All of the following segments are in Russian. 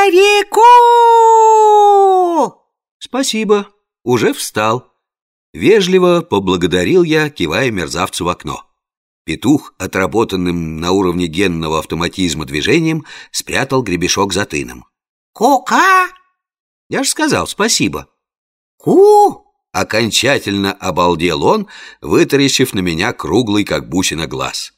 Кукареку! Спасибо, уже встал. Вежливо поблагодарил я, кивая мерзавцу в окно. Петух, отработанным на уровне генного автоматизма движением, спрятал гребешок за тыном. «Кука!» Я ж сказал спасибо. «Ку!» Окончательно обалдел он, вытаращив на меня круглый, как бусина, глаз.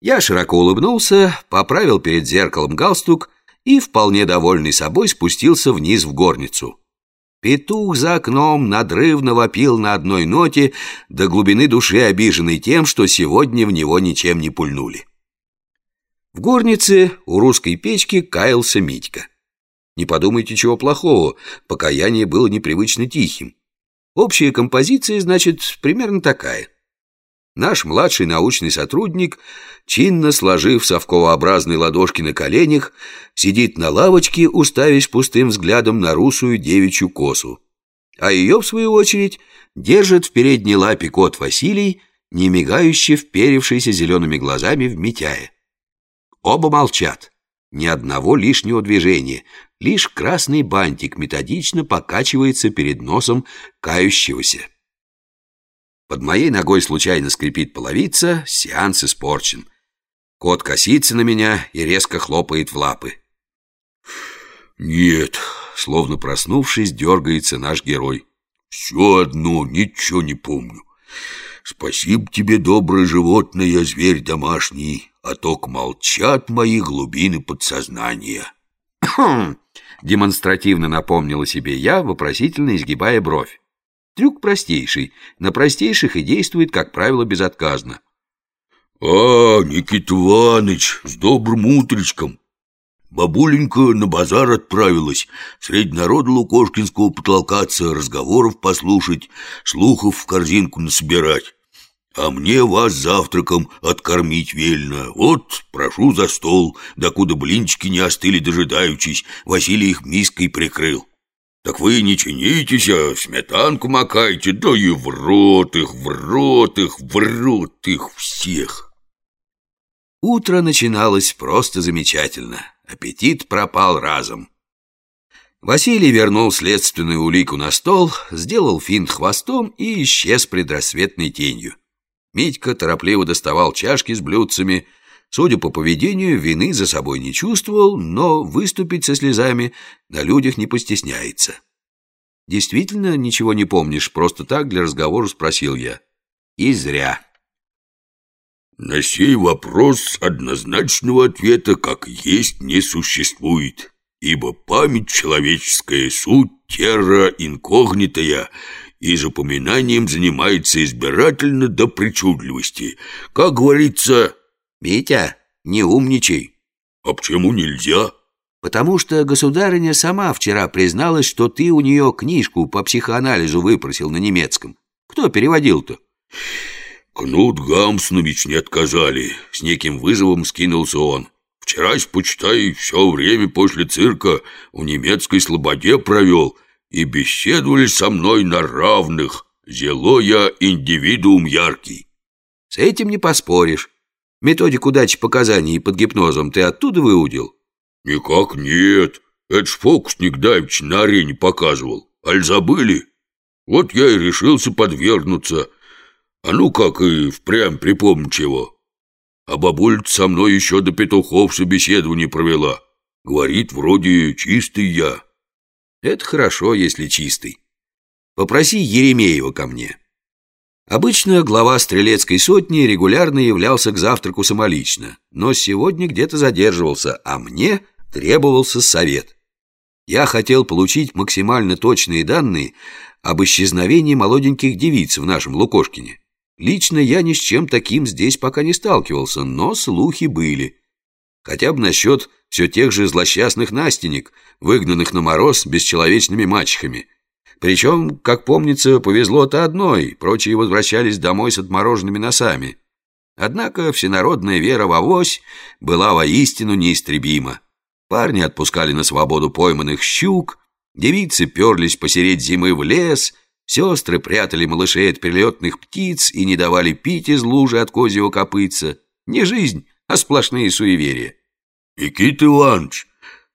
Я широко улыбнулся, поправил перед зеркалом галстук и, вполне довольный собой, спустился вниз в горницу. Петух за окном надрывно вопил на одной ноте, до глубины души обиженный тем, что сегодня в него ничем не пульнули. В горнице у русской печки каялся Митька. Не подумайте чего плохого, покаяние было непривычно тихим. Общая композиция, значит, примерно такая – Наш младший научный сотрудник, чинно сложив совковообразные ладошки на коленях, сидит на лавочке, уставясь пустым взглядом на русую девичью косу. А ее, в свою очередь, держит в передней лапе кот Василий, не мигающе вперевшийся зелеными глазами в Митяя. Оба молчат. Ни одного лишнего движения, лишь красный бантик методично покачивается перед носом кающегося. Под моей ногой случайно скрипит половица, сеанс испорчен. Кот косится на меня и резко хлопает в лапы. «Нет», словно проснувшись, дергается наш герой. «Все одно, ничего не помню. Спасибо тебе, доброе животное, зверь домашний, а то молчат мои глубины подсознания». Демонстративно напомнила себе я, вопросительно изгибая бровь. Трюк простейший, на простейших и действует, как правило, безотказно. «А, Никит Иваныч, с добрым утречком!» Бабуленька на базар отправилась, средь народа Лукошкинского потолкаться, разговоров послушать, слухов в корзинку насобирать. А мне вас завтраком откормить вельно. Вот, прошу за стол, докуда блинчики не остыли дожидаючись, Василий их миской прикрыл. Так вы не чинитесь, а сметанку макайте, да и в рот их, в рот их, в рот их всех. Утро начиналось просто замечательно. Аппетит пропал разом. Василий вернул следственную улику на стол, сделал финт хвостом и исчез предрассветной тенью. Митька торопливо доставал чашки с блюдцами, Судя по поведению, вины за собой не чувствовал, но выступить со слезами на людях не постесняется. «Действительно ничего не помнишь? Просто так для разговора спросил я. И зря». На сей вопрос однозначного ответа как есть не существует, ибо память человеческая суть терра инкогнитая и запоминанием занимается избирательно до причудливости. Как говорится, «Митя, не умничай!» «А почему нельзя?» «Потому что государыня сама вчера призналась, что ты у нее книжку по психоанализу выпросил на немецком. Кто переводил-то?» «Кнут Гамснович не отказали», — с неким вызовом скинулся он. «Вчера, почитай, все время после цирка у немецкой слободе провел и беседовали со мной на равных. Зело я индивидуум яркий». «С этим не поспоришь. Методику дачи показаний под гипнозом ты оттуда выудил? Никак нет. Это ж фокусник Давич на арене показывал. Аль забыли? Вот я и решился подвергнуться. А ну как и впрямь припомнить его. А бабуль со мной еще до петухов собеседование провела. Говорит, вроде чистый я. Это хорошо, если чистый. Попроси Еремеева ко мне. Обычно глава стрелецкой сотни регулярно являлся к завтраку самолично, но сегодня где-то задерживался, а мне требовался совет. Я хотел получить максимально точные данные об исчезновении молоденьких девиц в нашем Лукошкине. Лично я ни с чем таким здесь пока не сталкивался, но слухи были. Хотя бы насчет все тех же злосчастных настенек, выгнанных на мороз бесчеловечными мачехами. Причем, как помнится, повезло-то одной, прочие возвращались домой с отмороженными носами. Однако всенародная вера в авось была воистину неистребима. Парни отпускали на свободу пойманных щук, девицы перлись посередь зимы в лес, сестры прятали малышей от прилетных птиц и не давали пить из лужи от козьего копытца. Не жизнь, а сплошные суеверия. «Никита Иванович,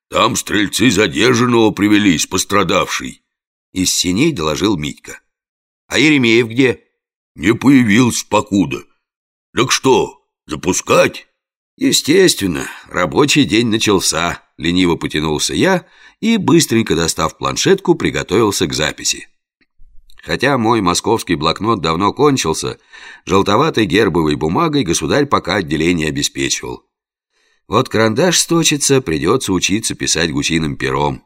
там стрельцы задержанного привелись, пострадавший», из синей доложил Митька. «А Еремеев где?» «Не появился покуда. Так что, запускать?» «Естественно, рабочий день начался», — лениво потянулся я и, быстренько достав планшетку, приготовился к записи. Хотя мой московский блокнот давно кончился, желтоватой гербовой бумагой государь пока отделение обеспечивал. Вот карандаш сточится, придется учиться писать гусиным пером.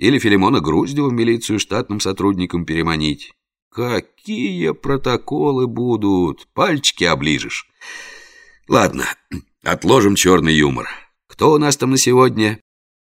Или Филимона Груздева в милицию штатным сотрудникам переманить. Какие протоколы будут, пальчики оближешь. Ладно, отложим черный юмор. Кто у нас там на сегодня?